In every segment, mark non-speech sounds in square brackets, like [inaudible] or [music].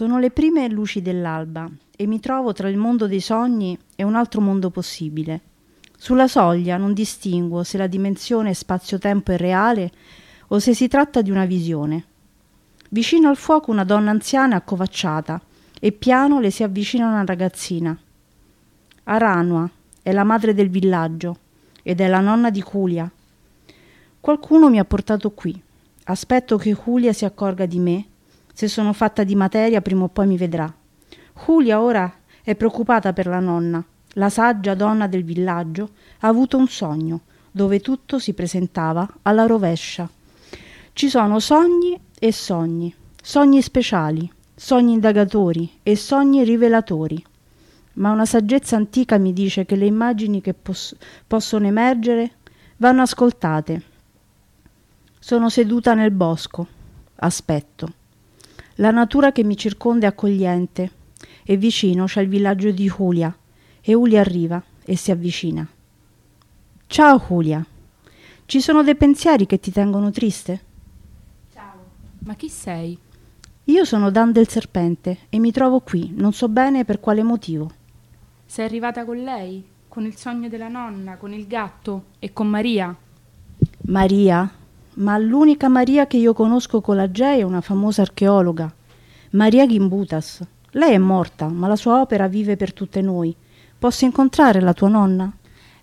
Sono le prime luci dell'alba e mi trovo tra il mondo dei sogni e un altro mondo possibile. Sulla soglia non distinguo se la dimensione spazio-tempo è reale o se si tratta di una visione. Vicino al fuoco una donna anziana accovacciata e piano le si avvicina una ragazzina. Aranua è la madre del villaggio ed è la nonna di Julia. Qualcuno mi ha portato qui. Aspetto che Julia si accorga di me. Se sono fatta di materia, prima o poi mi vedrà. Julia ora è preoccupata per la nonna. La saggia donna del villaggio ha avuto un sogno dove tutto si presentava alla rovescia. Ci sono sogni e sogni, sogni speciali, sogni indagatori e sogni rivelatori. Ma una saggezza antica mi dice che le immagini che pos- possono emergere vanno ascoltate. Sono seduta nel bosco, aspetto. La natura che mi circonda è accogliente e vicino c'è il villaggio di Julia e Julia arriva e si avvicina. Ciao Julia, ci sono dei pensieri che ti tengono triste? Ciao, ma chi sei? Io sono Dan del Serpente e mi trovo qui, non so bene per quale motivo. Sei arrivata con lei? Con il sogno della nonna, con il gatto e con Maria? Maria? Ma l'unica Maria che io conosco con la J è una famosa archeologa, Maria Gimbutas. Lei è morta, ma la sua opera vive per tutte noi. Posso incontrare la tua nonna?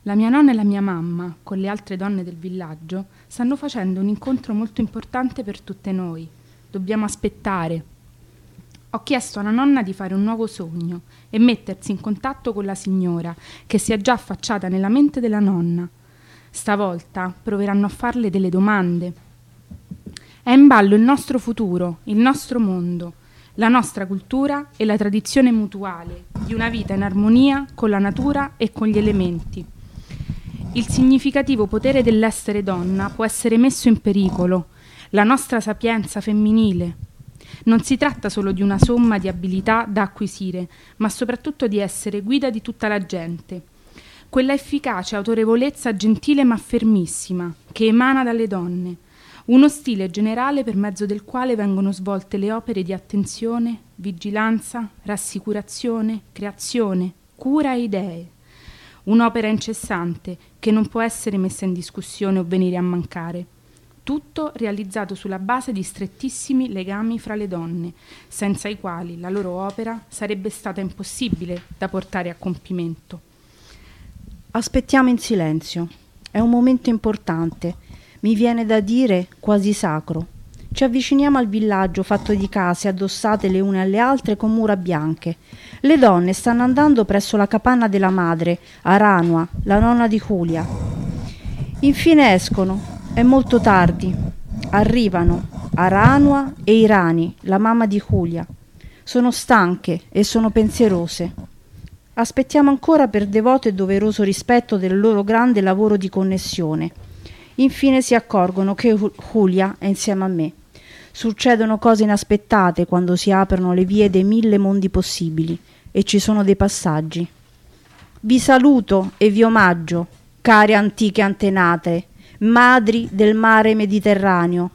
La mia nonna e la mia mamma, con le altre donne del villaggio, stanno facendo un incontro molto importante per tutte noi. Dobbiamo aspettare. Ho chiesto alla nonna di fare un nuovo sogno e mettersi in contatto con la signora, che si è già affacciata nella mente della nonna. Stavolta proveranno a farle delle domande. È in ballo il nostro futuro, il nostro mondo, la nostra cultura e la tradizione mutuale di una vita in armonia con la natura e con gli elementi. Il significativo potere dell'essere donna può essere messo in pericolo, la nostra sapienza femminile. Non si tratta solo di una somma di abilità da acquisire, ma soprattutto di essere guida di tutta la gente. Quella efficace autorevolezza gentile ma fermissima, che emana dalle donne, uno stile generale per mezzo del quale vengono svolte le opere di attenzione, vigilanza, rassicurazione, creazione, cura e idee. Un'opera incessante che non può essere messa in discussione o venire a mancare. Tutto realizzato sulla base di strettissimi legami fra le donne, senza i quali la loro opera sarebbe stata impossibile da portare a compimento. Aspettiamo in silenzio. È un momento importante mi viene da dire quasi sacro. Ci avviciniamo al villaggio fatto di case addossate le une alle altre con mura bianche. Le donne stanno andando presso la capanna della madre, Aranua, la nonna di Julia. Infine escono. È molto tardi. Arrivano Aranua e Irani, la mamma di Julia. Sono stanche e sono pensierose. Aspettiamo ancora per devoto e doveroso rispetto del loro grande lavoro di connessione. Infine si accorgono che Julia è insieme a me. Succedono cose inaspettate quando si aprono le vie dei mille mondi possibili e ci sono dei passaggi. Vi saluto e vi omaggio, care antiche antenate, madri del mare Mediterraneo.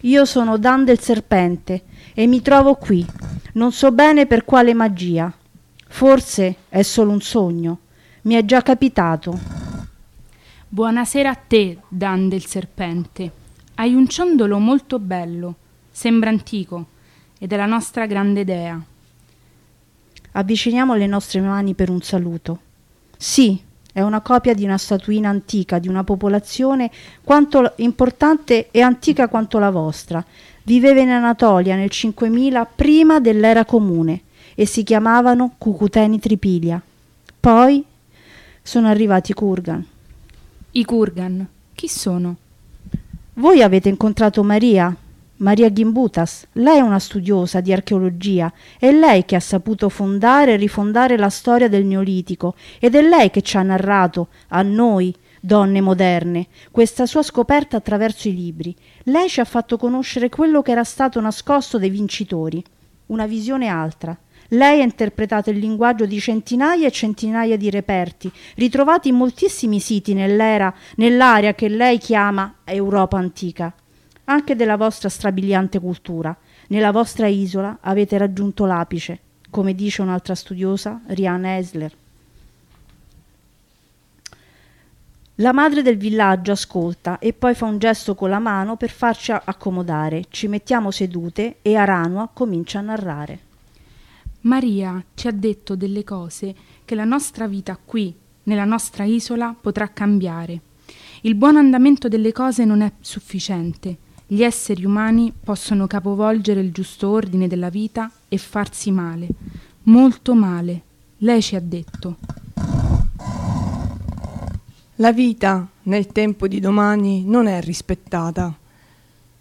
Io sono Dan del Serpente e mi trovo qui. Non so bene per quale magia. Forse è solo un sogno. Mi è già capitato. Buonasera a te, Dan del Serpente. Hai un ciondolo molto bello, sembra antico, ed è la nostra grande dea. Avviciniamo le nostre mani per un saluto. Sì, è una copia di una statuina antica di una popolazione quanto importante e antica quanto la vostra. Viveva in Anatolia nel 5000 prima dell'era comune e si chiamavano Cucuteni Tripilia. Poi sono arrivati i Kurgan i Kurgan, chi sono? Voi avete incontrato Maria, Maria Gimbutas. Lei è una studiosa di archeologia. È lei che ha saputo fondare e rifondare la storia del Neolitico ed è lei che ci ha narrato, a noi, donne moderne, questa sua scoperta attraverso i libri. Lei ci ha fatto conoscere quello che era stato nascosto dai vincitori. Una visione altra, lei ha interpretato il linguaggio di centinaia e centinaia di reperti, ritrovati in moltissimi siti nell'area che lei chiama Europa antica, anche della vostra strabiliante cultura. Nella vostra isola avete raggiunto l'apice, come dice un'altra studiosa, Rihanna Esler. La madre del villaggio ascolta e poi fa un gesto con la mano per farci accomodare. Ci mettiamo sedute e Aranua comincia a narrare. Maria ci ha detto delle cose che la nostra vita qui, nella nostra isola, potrà cambiare. Il buon andamento delle cose non è sufficiente. Gli esseri umani possono capovolgere il giusto ordine della vita e farsi male, molto male. Lei ci ha detto. La vita nel tempo di domani non è rispettata.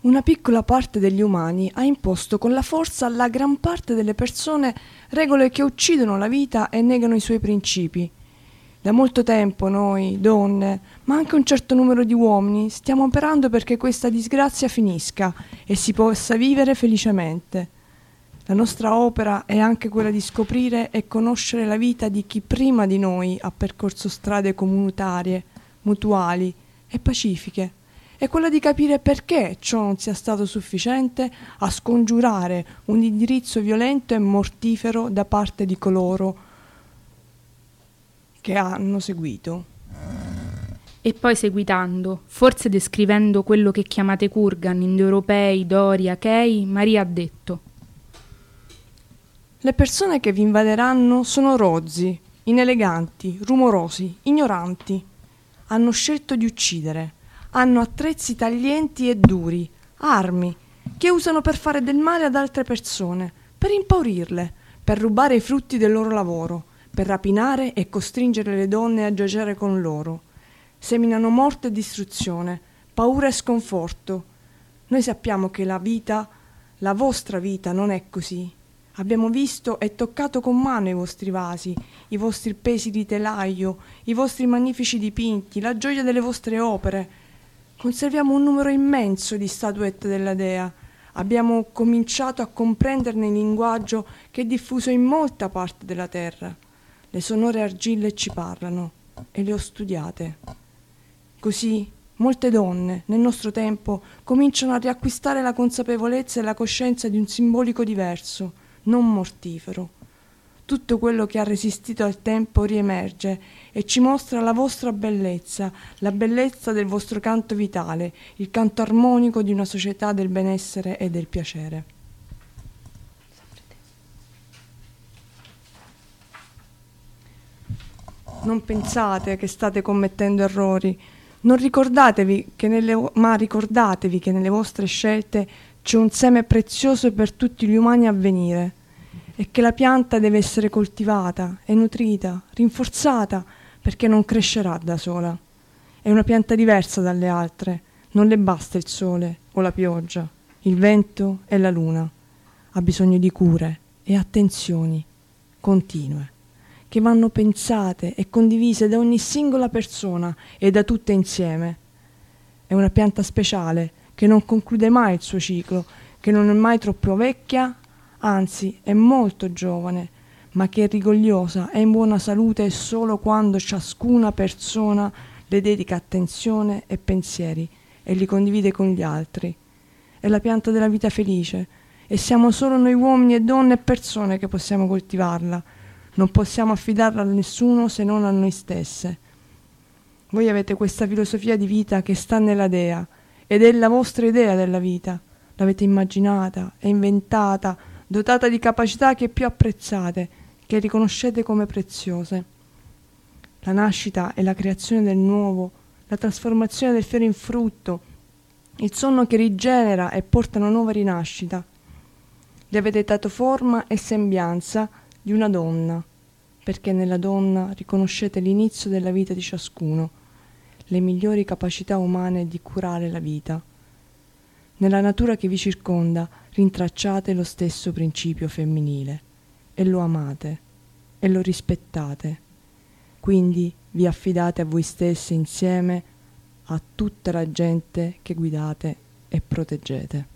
Una piccola parte degli umani ha imposto con la forza alla gran parte delle persone regole che uccidono la vita e negano i suoi principi. Da molto tempo noi, donne, ma anche un certo numero di uomini, stiamo operando perché questa disgrazia finisca e si possa vivere felicemente. La nostra opera è anche quella di scoprire e conoscere la vita di chi prima di noi ha percorso strade comunitarie, mutuali e pacifiche. È quella di capire perché ciò non sia stato sufficiente a scongiurare un indirizzo violento e mortifero da parte di coloro che hanno seguito. E poi seguitando, forse descrivendo quello che chiamate Kurgan, indoeuropei, Dori, Achei, Maria ha detto Le persone che vi invaderanno sono rozzi, ineleganti, rumorosi, ignoranti. Hanno scelto di uccidere. Hanno attrezzi taglienti e duri, armi, che usano per fare del male ad altre persone, per impaurirle, per rubare i frutti del loro lavoro, per rapinare e costringere le donne a giacere con loro. Seminano morte e distruzione, paura e sconforto. Noi sappiamo che la vita, la vostra vita, non è così. Abbiamo visto e toccato con mano i vostri vasi, i vostri pesi di telaio, i vostri magnifici dipinti, la gioia delle vostre opere. Conserviamo un numero immenso di statuette della Dea. Abbiamo cominciato a comprenderne il linguaggio che è diffuso in molta parte della terra. Le sonore argille ci parlano e le ho studiate. Così molte donne nel nostro tempo cominciano a riacquistare la consapevolezza e la coscienza di un simbolico diverso, non mortifero. Tutto quello che ha resistito al tempo riemerge e ci mostra la vostra bellezza, la bellezza del vostro canto vitale, il canto armonico di una società del benessere e del piacere. non pensate che state commettendo errori, non ricordatevi nelle, ma ricordatevi che nelle vostre scelte c'è un seme prezioso per tutti gli umani a venire e che la pianta deve essere coltivata e nutrita, rinforzata, perché non crescerà da sola. È una pianta diversa dalle altre, non le basta il sole o la pioggia, il vento e la luna. Ha bisogno di cure e attenzioni continue che vanno pensate e condivise da ogni singola persona e da tutte insieme. È una pianta speciale che non conclude mai il suo ciclo, che non è mai troppo vecchia, anzi è molto giovane, ma che è rigogliosa e in buona salute solo quando ciascuna persona le dedica attenzione e pensieri e li condivide con gli altri. È la pianta della vita felice e siamo solo noi uomini e donne e persone che possiamo coltivarla non possiamo affidarla a nessuno se non a noi stesse. Voi avete questa filosofia di vita che sta nella Dea ed è la vostra idea della vita. L'avete immaginata e inventata, dotata di capacità che più apprezzate, che riconoscete come preziose. La nascita e la creazione del nuovo, la trasformazione del fiore in frutto, il sonno che rigenera e porta una nuova rinascita. Le avete dato forma e sembianza di una donna, perché nella donna riconoscete l'inizio della vita di ciascuno, le migliori capacità umane di curare la vita. Nella natura che vi circonda rintracciate lo stesso principio femminile e lo amate e lo rispettate. Quindi vi affidate a voi stessi insieme a tutta la gente che guidate e proteggete.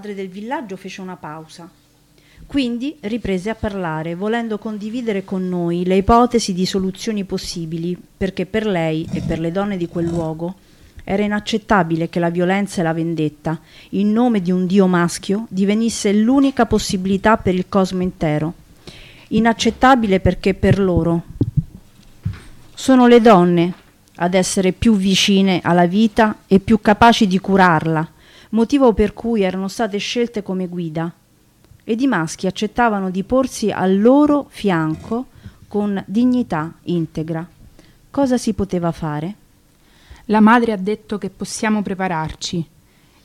Madre del villaggio fece una pausa. Quindi riprese a parlare, volendo condividere con noi le ipotesi di soluzioni possibili, perché per lei e per le donne di quel luogo era inaccettabile che la violenza e la vendetta, in nome di un dio maschio, divenisse l'unica possibilità per il cosmo intero. Inaccettabile perché per loro sono le donne ad essere più vicine alla vita e più capaci di curarla, motivo per cui erano state scelte come guida, ed i maschi accettavano di porsi al loro fianco con dignità integra. Cosa si poteva fare? La madre ha detto che possiamo prepararci.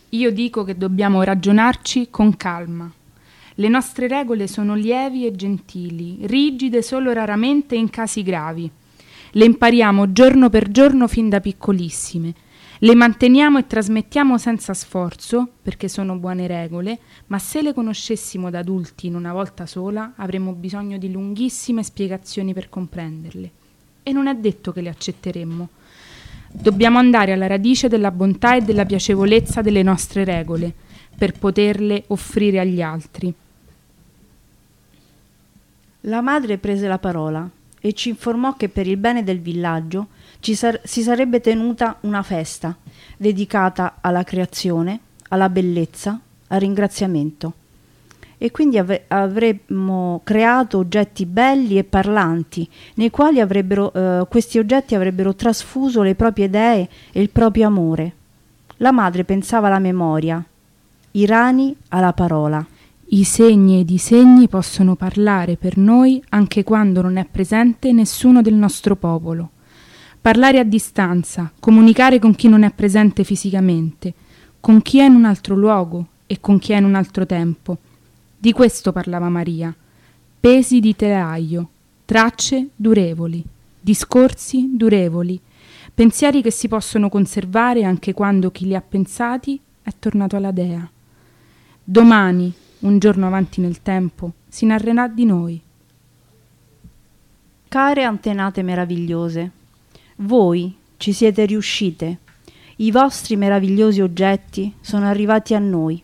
Io dico che dobbiamo ragionarci con calma. Le nostre regole sono lievi e gentili, rigide solo raramente in casi gravi. Le impariamo giorno per giorno fin da piccolissime le manteniamo e trasmettiamo senza sforzo, perché sono buone regole, ma se le conoscessimo da adulti in una volta sola, avremmo bisogno di lunghissime spiegazioni per comprenderle. E non è detto che le accetteremmo. Dobbiamo andare alla radice della bontà e della piacevolezza delle nostre regole, per poterle offrire agli altri. La madre prese la parola e ci informò che per il bene del villaggio sar- si sarebbe tenuta una festa dedicata alla creazione, alla bellezza, al ringraziamento. E quindi av- avremmo creato oggetti belli e parlanti, nei quali eh, questi oggetti avrebbero trasfuso le proprie idee e il proprio amore. La madre pensava alla memoria, i rani alla parola. I segni ed i segni possono parlare per noi anche quando non è presente nessuno del nostro popolo. Parlare a distanza, comunicare con chi non è presente fisicamente, con chi è in un altro luogo e con chi è in un altro tempo. Di questo parlava Maria. Pesi di telaio, tracce durevoli, discorsi durevoli, pensieri che si possono conservare anche quando chi li ha pensati è tornato alla dea. Domani, un giorno avanti nel tempo, si narrerà di noi. Care antenate meravigliose, voi ci siete riuscite. I vostri meravigliosi oggetti sono arrivati a noi,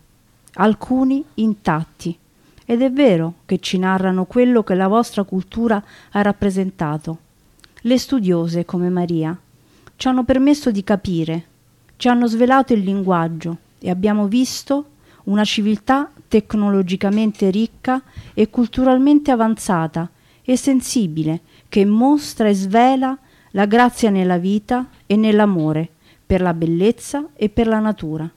alcuni intatti. Ed è vero che ci narrano quello che la vostra cultura ha rappresentato. Le studiose, come Maria, ci hanno permesso di capire, ci hanno svelato il linguaggio e abbiamo visto una civiltà tecnologicamente ricca e culturalmente avanzata e sensibile che mostra e svela la grazia nella vita e nell'amore, per la bellezza e per la natura.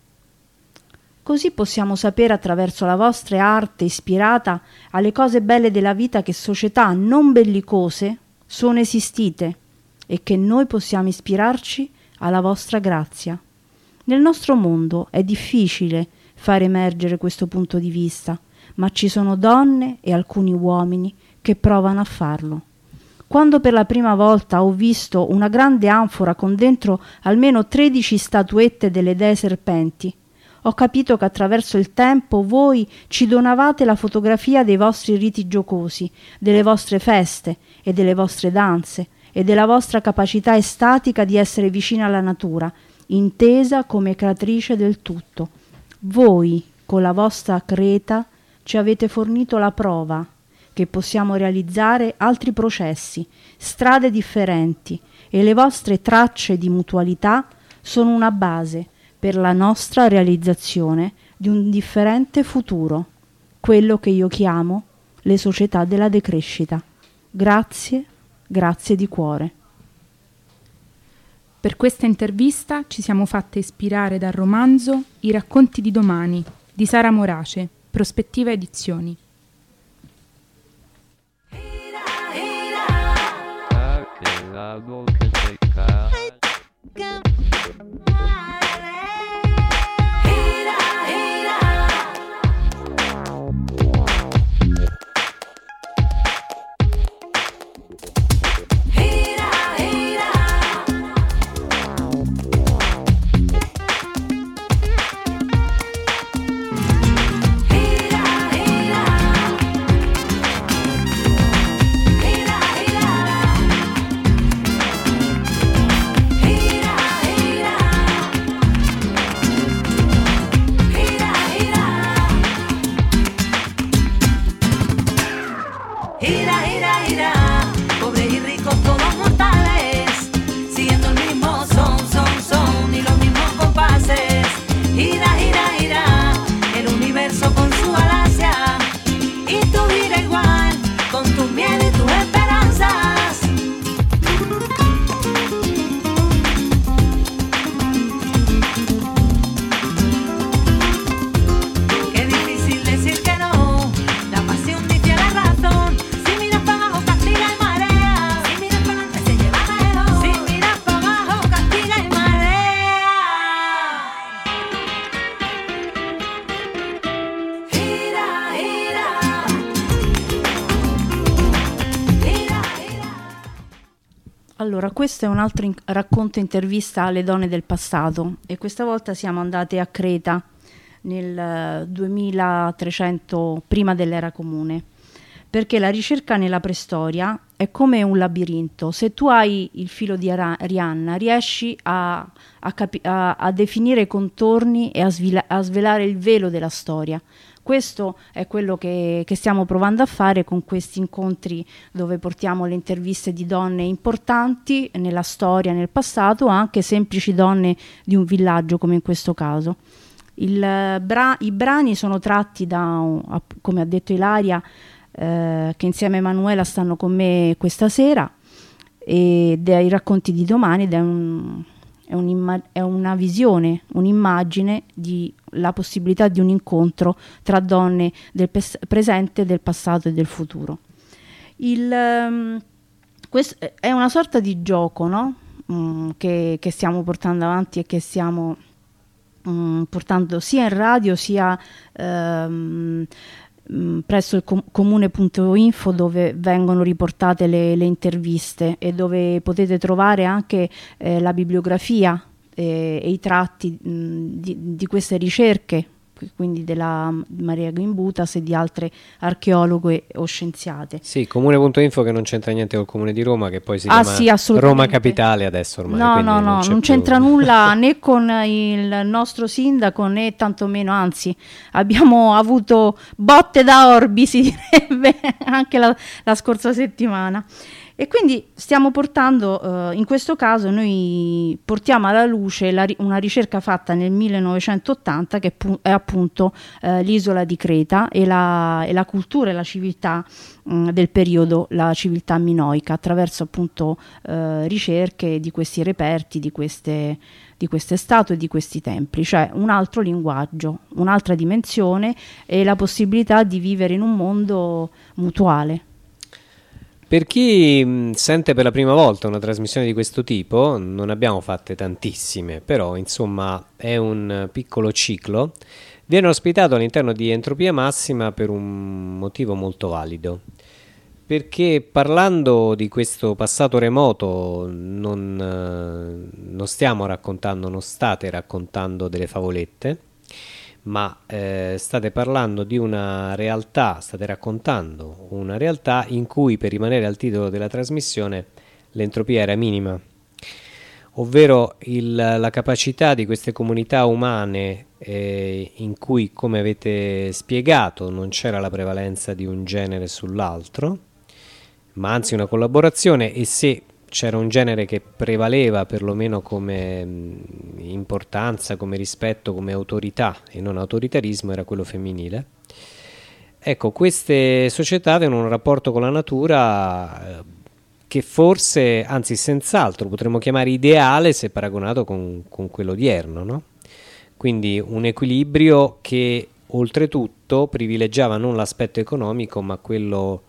Così possiamo sapere attraverso la vostra arte ispirata alle cose belle della vita che società non bellicose sono esistite e che noi possiamo ispirarci alla vostra grazia. Nel nostro mondo è difficile far emergere questo punto di vista, ma ci sono donne e alcuni uomini che provano a farlo. Quando per la prima volta ho visto una grande anfora con dentro almeno 13 statuette delle dee serpenti, ho capito che attraverso il tempo voi ci donavate la fotografia dei vostri riti giocosi, delle vostre feste e delle vostre danze e della vostra capacità estatica di essere vicina alla natura, intesa come creatrice del tutto. Voi, con la vostra creta, ci avete fornito la prova che possiamo realizzare altri processi, strade differenti e le vostre tracce di mutualità sono una base per la nostra realizzazione di un differente futuro, quello che io chiamo le società della decrescita. Grazie, grazie di cuore. Per questa intervista ci siamo fatte ispirare dal romanzo I racconti di domani di Sara Morace, Prospettiva Edizioni. Chicago, cause they got. Questo è un altro in- racconto intervista alle donne del passato e questa volta siamo andate a Creta nel 2300 prima dell'era comune perché la ricerca nella preistoria è come un labirinto. Se tu hai il filo di Arianna, riesci a, a, capi- a, a definire i contorni e svila- a svelare il velo della storia. Questo è quello che, che, stiamo provando a fare con questi incontri dove portiamo le interviste di donne importanti nella storia, nel passato, anche semplici donne di un villaggio come in questo caso. Il, bra- I brani sono tratti da, come ha detto Ilaria, eh, che insieme a Emanuela stanno con me questa sera, e dai racconti di domani ed è è, una visione, un'immagine di la possibilità di un incontro tra donne del presente, del passato e del futuro. Il, um, è una sorta di gioco no? mm, che, che, stiamo portando avanti e che stiamo mm, portando sia in radio sia um, Mm, presso il com- comune.info dove vengono riportate le, le, interviste e dove potete trovare anche eh, la bibliografia eh, e i tratti mh, mm, di, di queste ricerche quindi della Maria Gimbutas e di altre archeologhe o scienziate. Sì, comune.info che non c'entra niente col comune di Roma, che poi si ah, chiama sì, Roma Capitale adesso ormai. No, no, no, non, non c'entra [laughs] nulla né con il nostro sindaco né tantomeno, anzi abbiamo avuto botte da orbi, si direbbe, [laughs] anche la, la scorsa settimana. E quindi stiamo portando, eh, in questo caso noi portiamo alla luce la, una ricerca fatta nel 1980 che è appunto eh, l'isola di Creta e la, e la, cultura e la civiltà mh, mm, del periodo, la civiltà minoica, attraverso appunto eh, ricerche di questi reperti, di queste, di queste statue di questi templi, cioè un altro linguaggio, un'altra dimensione e la possibilità di vivere in un mondo mutuale. Per chi sente per la prima volta una trasmissione di questo tipo, non abbiamo fatte tantissime, però insomma è un piccolo ciclo. Viene ospitato all'interno di Entropia Massima per un motivo molto valido. Perché parlando di questo passato remoto non, eh, non stiamo raccontando, non state raccontando delle favolette, ma eh, state parlando di una realtà, state raccontando una realtà in cui, per rimanere al titolo della trasmissione, l'entropia era minima, ovvero il, la capacità di queste comunità umane eh, in cui, come avete spiegato, non c'era la prevalenza di un genere sull'altro, ma anzi una collaborazione e se c'era un genere che prevaleva perlomeno come mh, importanza, come rispetto, come autorità e non autoritarismo era quello femminile. Ecco, queste società avevano un rapporto con la natura eh, che forse, anzi senz'altro, potremmo chiamare ideale se paragonato con, con quello odierno, no? Quindi un equilibrio che oltretutto privilegiava non l'aspetto economico ma quello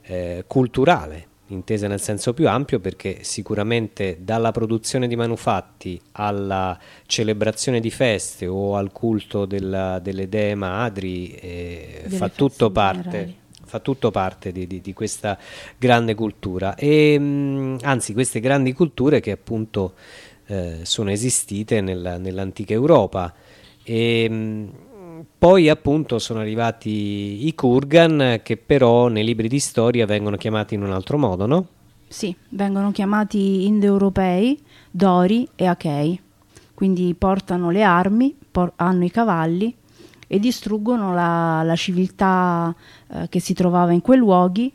eh, culturale, intesa nel senso più ampio perché sicuramente dalla produzione di manufatti alla celebrazione di feste o al culto della, delle dee madri eh, fa, tutto parte, fa, tutto parte, di, di, di questa grande cultura. E mh, anzi queste grandi culture che appunto eh, sono esistite nella, nell'antica Europa. E mh, poi appunto sono arrivati i Kurgan che però nei libri di storia vengono chiamati in un altro modo, no? Sì, vengono chiamati indoeuropei, Dori e Achei. Quindi portano le armi, por- hanno i cavalli e distruggono la, la civiltà eh, che si trovava in quei luoghi.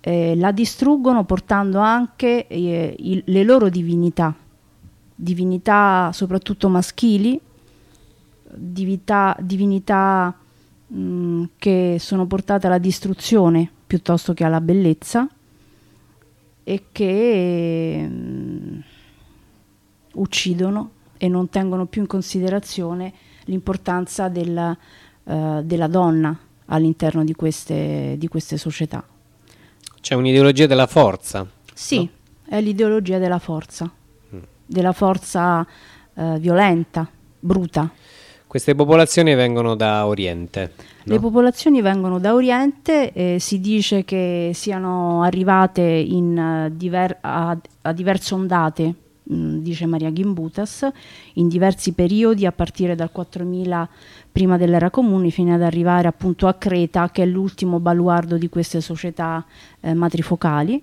Eh, la distruggono portando anche eh, il, le loro divinità, divinità soprattutto maschili, divinità, divinità mh, che sono portate alla distruzione piuttosto che alla bellezza e che mh, uccidono e non tengono più in considerazione l'importanza della, uh, della donna all'interno di queste, di queste, società. C'è un'ideologia della forza. Sì, no? è l'ideologia della forza, mm. della forza uh, violenta, bruta. Queste popolazioni vengono da Oriente. No? Le popolazioni vengono da Oriente, eh, si dice che siano arrivate in, uh, diver- a, a, diverse ondate, mm, dice Maria Gimbutas, in diversi periodi a partire dal 4000 prima dell'era comune fino ad arrivare appunto a Creta che è l'ultimo baluardo di queste società eh, matrifocali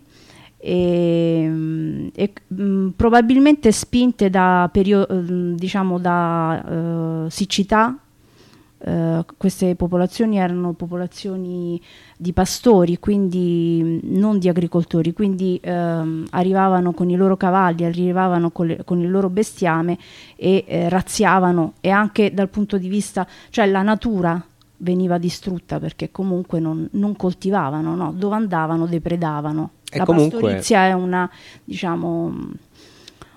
e, e mh, mm, probabilmente spinte da, perio- mm, diciamo da uh, siccità. Uh, queste popolazioni erano popolazioni di pastori, quindi mm, non di agricoltori, quindi uh, arrivavano con i loro cavalli, arrivavano con, le, con il loro bestiame e eh, razziavano e anche dal punto di vista, cioè la natura veniva distrutta perché comunque non, non coltivavano, no? dove andavano depredavano. E la comunque... pastorizia è una, diciamo,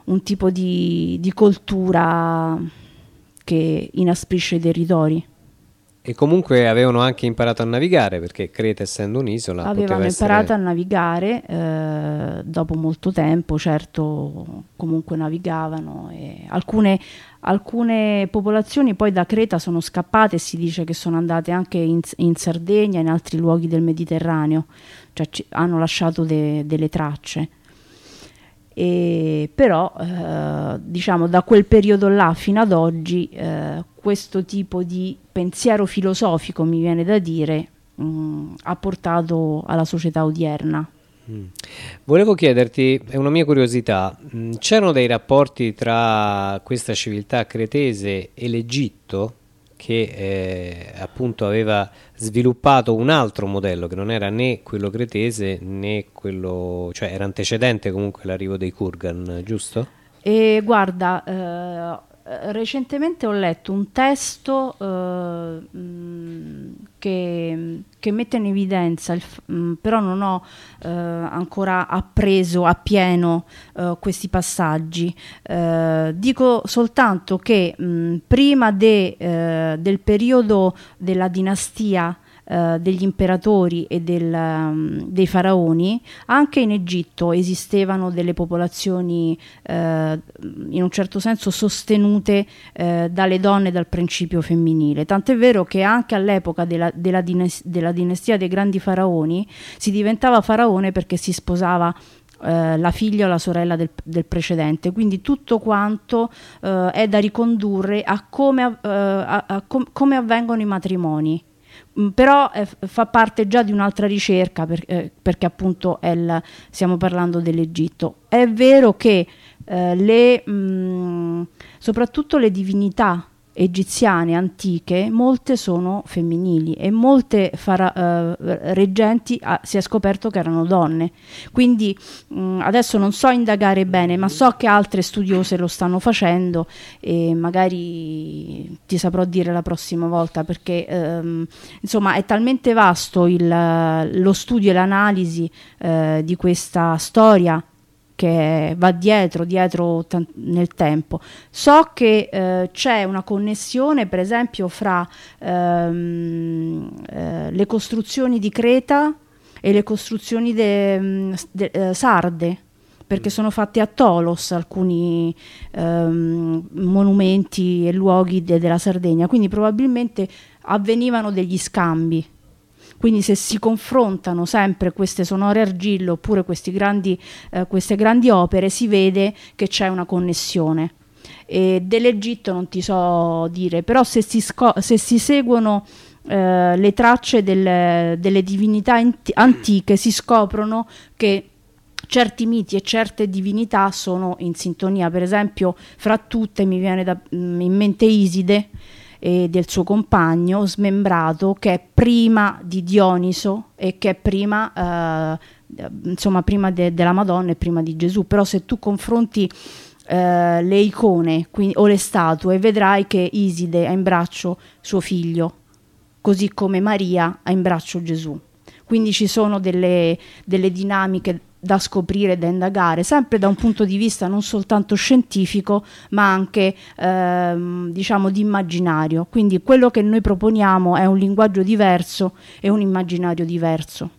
un tipo di, di coltura che inasprisce i territori. E comunque avevano anche imparato a navigare perché Creta essendo un'isola avevano imparato essere... a navigare eh, dopo molto tempo, certo comunque navigavano alcune, alcune, popolazioni poi da Creta sono scappate e si dice che sono andate anche in, in Sardegna e in altri luoghi del Mediterraneo, cioè ci, hanno lasciato de, delle tracce. E però eh, diciamo da quel periodo là fino ad oggi eh, questo tipo di pensiero filosofico mi viene da dire mh, mm, ha portato alla società odierna mm. Volevo chiederti, è una mia curiosità, mm, c'erano dei rapporti tra questa civiltà cretese e l'Egitto? Che eh, appunto aveva sviluppato un altro modello che non era né quello cretese né quello, cioè era antecedente comunque l'arrivo dei Kurgan, giusto? E guarda, eh, eh, recentemente ho letto un testo uh, che, che, mette in evidenza, il, mh, però non ho uh, ancora appreso appieno uh, questi passaggi. dico soltanto che mh, prima de, del periodo della dinastia eh, degli imperatori e del, um, dei faraoni, anche in Egitto esistevano delle popolazioni eh, in un certo senso sostenute eh, dalle donne dal principio femminile. Tant'è vero che anche all'epoca della, della, dines- della dinastia dei grandi faraoni si diventava faraone perché si sposava eh, la figlia o la sorella del, del precedente. Quindi tutto quanto eh, è da ricondurre a come, eh, a, a com- come avvengono i matrimoni però eh, fa parte già di un'altra ricerca per, eh, perché appunto il, stiamo parlando dell'Egitto. È vero che eh, le, mh, mm, soprattutto le divinità egiziane antiche, molte sono femminili e molte fara- eh, reggenti ah, si è scoperto che erano donne. Quindi mh, mm, adesso non so indagare bene, ma so che altre studiose lo stanno facendo e magari ti saprò dire la prossima volta perché ehm, insomma è talmente vasto il, lo studio e l'analisi eh, di questa storia che va dietro, dietro nel tempo. So che eh, c'è una connessione, per esempio, fra ehm, eh, le costruzioni di Creta e le costruzioni de, de, eh, sarde perché mm. sono fatte a Tolos alcuni ehm, monumenti e luoghi de, della Sardegna, quindi probabilmente avvenivano degli scambi quindi se si confrontano sempre queste sonore argillo oppure grandi, eh, queste grandi opere, si vede che c'è una connessione. E dell'Egitto non ti so dire, però se si, se si seguono eh, le tracce del, delle divinità antiche si scoprono che certi miti e certe divinità sono in sintonia. Per esempio, fra tutte mi viene da, mm, in mente Iside, e del suo compagno smembrato che è prima di Dioniso e che è prima, eh, insomma, prima de- della Madonna e prima di Gesù. Però se tu confronti eh, le icone quindi, o le statue vedrai che Iside ha in braccio suo figlio, così come Maria ha in braccio Gesù. Quindi ci sono delle, delle dinamiche da scoprire, da indagare, sempre da un punto di vista non soltanto scientifico, ma anche ehm, diciamo di immaginario. Quindi quello che noi proponiamo è un linguaggio diverso e un immaginario diverso.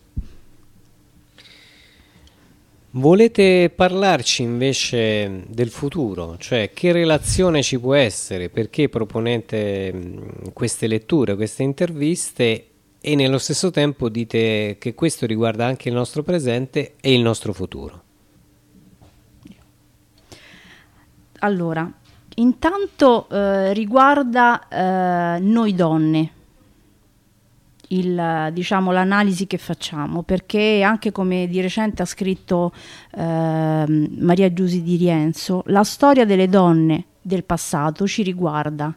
Volete parlarci invece del futuro, cioè che relazione ci può essere, perché proponete queste letture, queste interviste e nello stesso tempo dite che questo riguarda anche il nostro presente e il nostro futuro. Allora, intanto eh, riguarda eh, noi donne, il, diciamo, l'analisi che facciamo, perché anche come di recente ha scritto eh, Maria Giusi di Rienzo, la storia delle donne del passato ci riguarda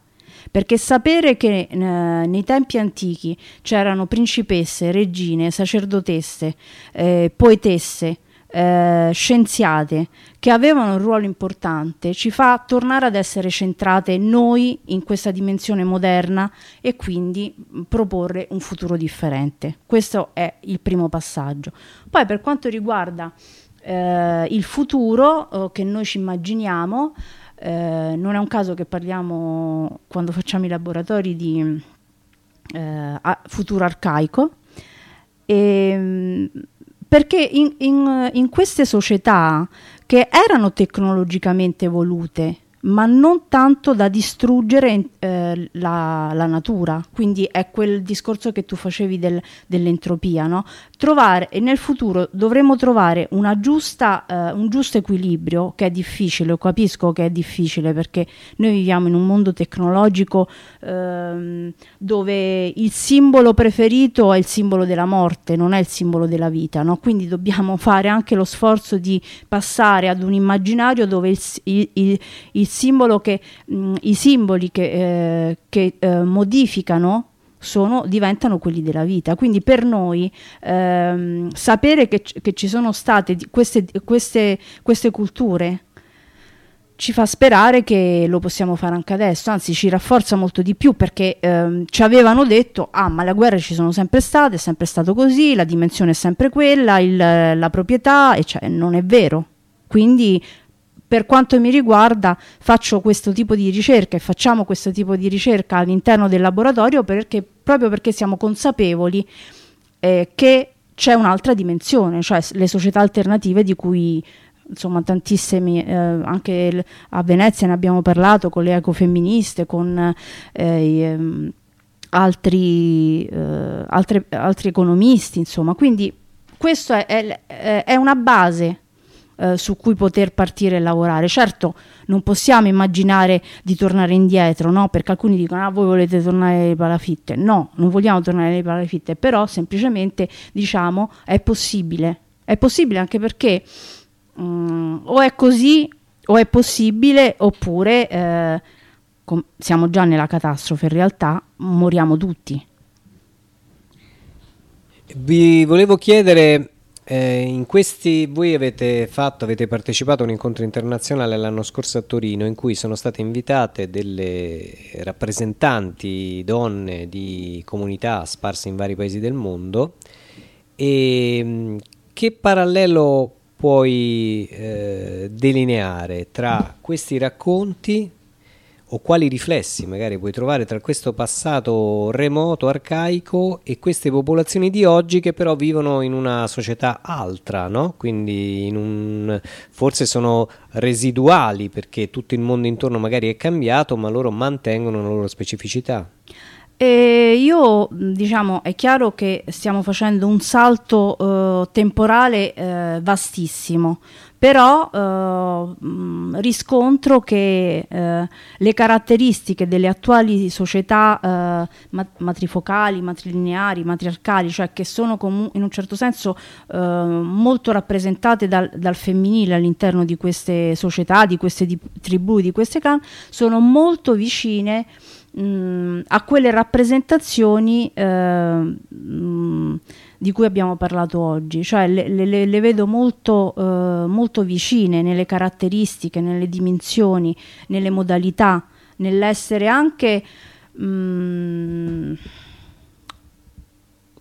perché sapere che eh, nei tempi antichi c'erano principesse, regine, sacerdotesse, eh, poetesse, eh, scienziate che avevano un ruolo importante ci fa tornare ad essere centrate noi in questa dimensione moderna e quindi proporre un futuro differente. Questo è il primo passaggio. Poi per quanto riguarda eh, il futuro eh, che noi ci immaginiamo, eh, non è un caso che parliamo quando facciamo i laboratori di eh, futuro arcaico, e, ehm, perché in, in, in queste società che erano tecnologicamente evolute, ma non tanto da distruggere eh, la, la, natura. Quindi è quel discorso che tu facevi del, dell'entropia, no? Trovare, e nel futuro dovremo trovare giusta, eh, un giusto equilibrio, che è difficile, lo capisco che è difficile perché noi viviamo in un mondo tecnologico ehm, dove il simbolo preferito è il simbolo della morte, non è il simbolo della vita, no? Quindi dobbiamo fare anche lo sforzo di passare ad un immaginario dove il, il, il, il simbolo che, mh, i simboli che, eh, che eh, modificano sono, diventano quelli della vita. Quindi per noi ehm, sapere che, che, ci sono state queste, queste, queste culture ci fa sperare che lo possiamo fare anche adesso, anzi ci rafforza molto di più perché ehm, ci avevano detto, ah ma le guerre ci sono sempre state, è sempre stato così, la dimensione è sempre quella, il, la proprietà, e cioè non è vero. Quindi per quanto mi riguarda faccio questo tipo di ricerca e facciamo questo tipo di ricerca all'interno del laboratorio perché proprio perché siamo consapevoli eh, che c'è un'altra dimensione, cioè le società alternative di cui insomma tantissimi, eh, anche a Venezia ne abbiamo parlato con le ecofemministe, con eh, ehm, altri, eh, altre, altri economisti, insomma, quindi questa è, è, è, una base eh, su cui poter partire e lavorare. Certo, non possiamo immaginare di tornare indietro, no? Perché alcuni dicono: Ah, voi volete tornare alle palafitte. No, non vogliamo tornare alle palafitte, però semplicemente diciamo è possibile. È possibile anche perché um, o è così o è possibile oppure eh, siamo già nella catastrofe in realtà, moriamo tutti. Vi volevo chiedere, eh, in questi, voi avete fatto, avete partecipato a un incontro internazionale l'anno scorso a Torino in cui sono state invitate delle rappresentanti donne di comunità sparse in vari paesi del mondo. E mm, che parallelo puoi eh, delineare tra questi racconti o quali riflessi magari puoi trovare tra questo passato remoto, arcaico e queste popolazioni di oggi che però vivono in una società altra, no? quindi un, forse sono residuali perché tutto il mondo intorno magari è cambiato, ma loro mantengono la loro specificità. E io diciamo è chiaro che stiamo facendo un salto eh, temporale eh, vastissimo. Però eh, riscontro che eh, le caratteristiche delle attuali società eh, matrifocali, matrilineari, matriarcali, cioè che sono in un certo senso eh, molto rappresentate dal, dal femminile all'interno di queste società, di queste di, tribù, di queste clan, sono molto vicine mh, a quelle rappresentazioni mh, eh, di cui abbiamo parlato oggi, cioè le, le, le vedo molto, eh, molto vicine nelle caratteristiche, nelle dimensioni, nelle modalità, nell'essere anche mh,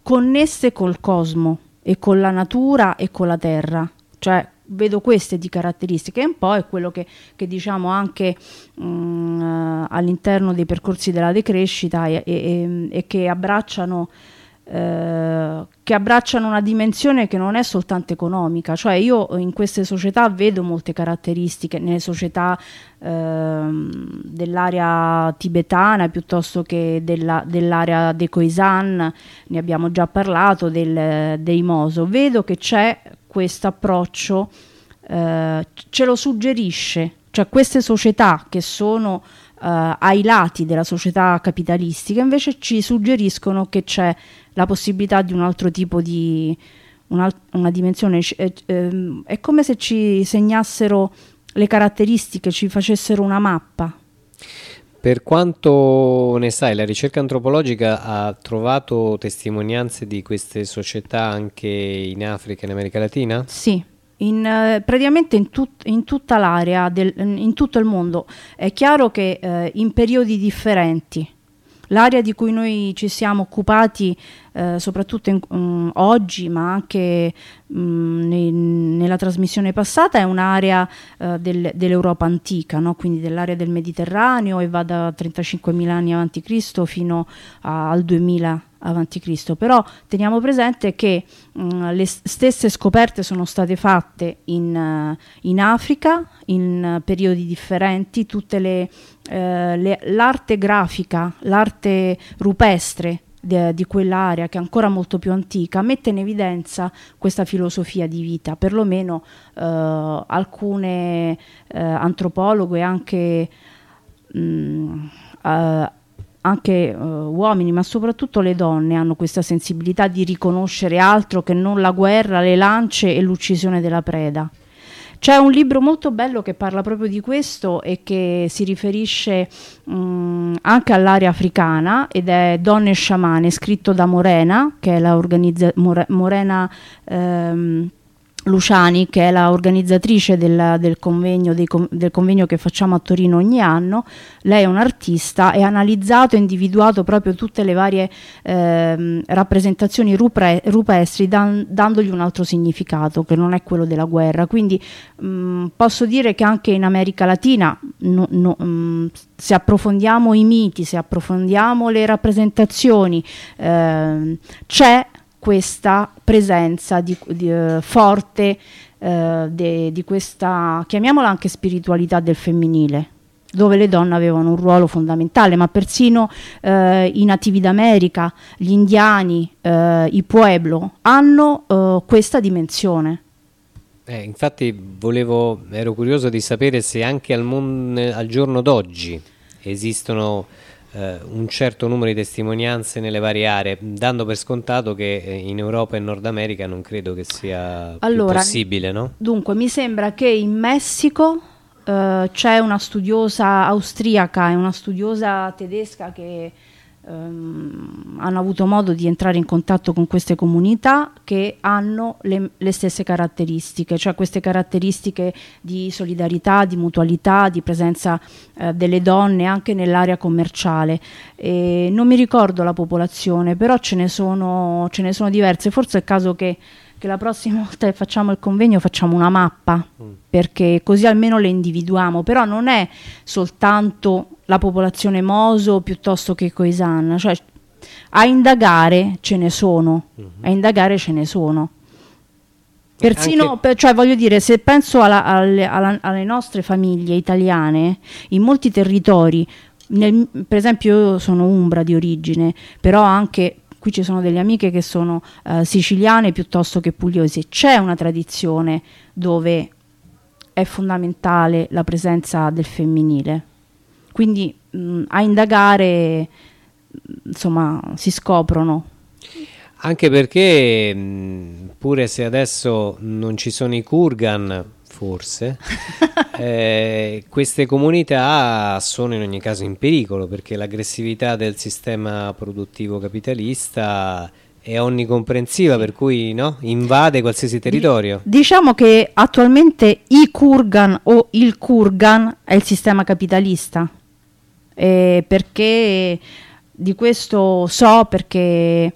connesse col cosmo e con la natura e con la terra, cioè vedo queste di caratteristiche e un po' è quello che, che diciamo anche mh, all'interno dei percorsi della decrescita e, e, e che abbracciano eh, che abbracciano una dimensione che non è soltanto economica, cioè io in queste società vedo molte caratteristiche, nelle società eh, dell'area tibetana piuttosto che della, dell'area de Khoisan, ne abbiamo già parlato, del, dei Moso, vedo che c'è questo approccio, eh, ce lo suggerisce, cioè queste società che sono Uh, ai lati della società capitalistica, invece ci suggeriscono che c'è la possibilità di un altro tipo di una, una dimensione. Eh, eh, è come se ci segnassero le caratteristiche, ci facessero una mappa. Per quanto ne sai, la ricerca antropologica ha trovato testimonianze di queste società anche in Africa e in America Latina? Sì, in, eh, praticamente in, tut, in, tutta l'area, in tutto il mondo. È chiaro che eh, in periodi differenti. L'area di cui noi ci siamo occupati eh, soprattutto in, um, oggi, ma anche um, nei, nella trasmissione passata, è un'area uh, del, dell'Europa antica, no? quindi dell'area del Mediterraneo e va da 35.000 anni Cristo fino a, al 2000 avanti Cristo. Però teniamo presente che mh, le stesse scoperte sono state fatte in, uh, in Africa in periodi differenti, tutte le, uh, le, l'arte grafica, l'arte rupestre di, di quell'area che è ancora molto più antica mette in evidenza questa filosofia di vita, perlomeno eh, alcune eh, antropologhe anche mh, mm, eh, anche uh, uomini, ma soprattutto le donne hanno questa sensibilità di riconoscere altro che non la guerra, le lance e l'uccisione della preda. C'è un libro molto bello che parla proprio di questo e che si riferisce mh, mm, anche all'area africana ed è Donne sciamane, scritto da Morena, che è la organizzazione Morena ehm, Luciani, che è la organizzatrice del, del, convegno, del, convegno, che facciamo a Torino ogni anno, lei è un'artista e ha analizzato e individuato proprio tutte le varie eh, rappresentazioni rupre, rupestri dan, dandogli un altro significato che non è quello della guerra. Quindi mh, posso dire che anche in America Latina, no, no, mh, se approfondiamo i miti, se approfondiamo le rappresentazioni, eh, c'è questa presenza di, di, uh, forte uh, de, di questa, chiamiamola anche spiritualità del femminile, dove le donne avevano un ruolo fondamentale, ma persino uh, i nativi d'America, gli indiani, i pueblo hanno questa dimensione. Eh, infatti volevo, ero curioso di sapere se anche al, al giorno d'oggi esistono eh, un certo numero di testimonianze nelle varie aree, dando per scontato che eh, in Europa e Nord America non credo che sia allora, possibile, no? Dunque, mi sembra che in Messico eh, c'è una studiosa austriaca e una studiosa tedesca che ehm, hanno avuto modo di entrare in contatto con queste comunità che hanno le, le, stesse caratteristiche, cioè queste caratteristiche di solidarietà, di mutualità, di presenza eh, delle donne anche nell'area commerciale. E non mi ricordo la popolazione, però ce ne sono, ce ne sono diverse, forse è il caso che che la prossima volta che facciamo il convegno facciamo una mappa, mm. perché così almeno le individuiamo, però non è soltanto la popolazione Moso piuttosto che Coisan, cioè a indagare ce ne sono, mm-hmm. a indagare ce ne sono. Persino, per, cioè voglio dire, se penso alla, alle, alla, alle nostre famiglie italiane, in molti territori, nel, per esempio io sono umbra di origine, però anche qui ci sono delle amiche che sono uh, siciliane piuttosto che pugliesi, c'è una tradizione dove è fondamentale la presenza del femminile. Quindi mh, a indagare insomma si scoprono. Anche perché mh, pure se adesso non ci sono i Kurgan, forse, [laughs] eh, queste comunità sono in ogni caso in pericolo perché l'aggressività del sistema produttivo capitalista è onnicomprensiva, per cui no? invade qualsiasi territorio. Diciamo che attualmente i Kurgan o il Kurgan è il sistema capitalista, eh, perché di questo so perché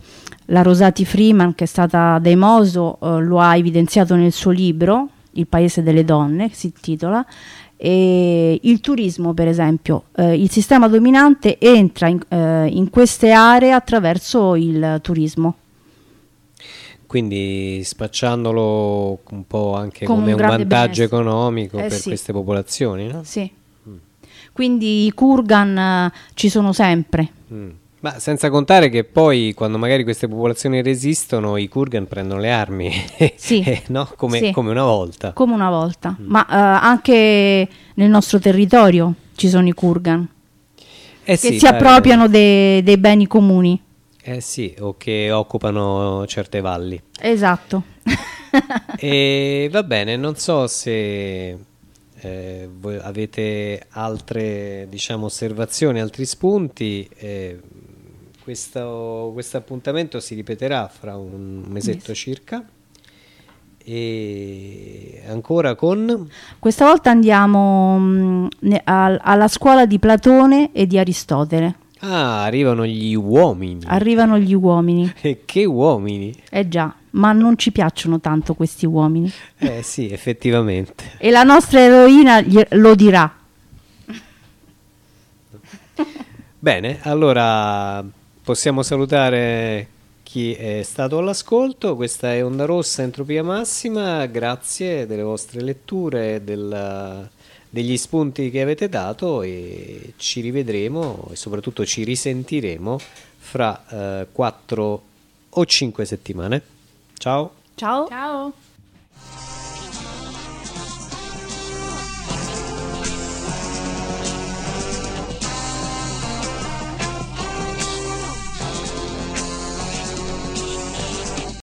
la Rosati Freeman, che è stata dei Moso, eh, lo ha evidenziato nel suo libro il paese delle donne, si intitola, e il turismo per esempio, eh, il sistema dominante entra in, eh, in, queste aree attraverso il turismo. Quindi spacciandolo un po' anche come, come un, un vantaggio benessere. economico eh, per sì. queste popolazioni, no? Sì. Mm. Quindi i Kurgan eh, ci sono sempre. Mm. Ma senza contare che poi quando magari queste popolazioni resistono i Kurgan prendono le armi, sì. [laughs] Eh, no? come, sì. come, una volta. Come una volta, mm. ma uh, anche nel nostro territorio ci sono i Kurgan eh che sì, si appropriano dei, dei beni comuni. Eh sì, o che occupano certe valli. Esatto. [laughs] e va bene, non so se eh, avete altre diciamo, osservazioni, altri spunti. Eh, questo, questo appuntamento si ripeterà fra un mesetto circa. E ancora con? Questa volta andiamo mh, mm, al, alla scuola di Platone e di Aristotele. Ah arrivano gli uomini. Arrivano gli uomini. [laughs] E che uomini? Eh già ma non ci piacciono tanto questi uomini. Eh sì effettivamente. [laughs] E la nostra eroina lo dirà. Bene allora Possiamo salutare chi è stato all'ascolto. Questa è Onda Rossa Entropia Massima. Grazie delle vostre letture, del, degli spunti che avete dato e ci rivedremo e soprattutto ci risentiremo fra eh, 4 o 5 settimane. Ciao. Ciao. Ciao.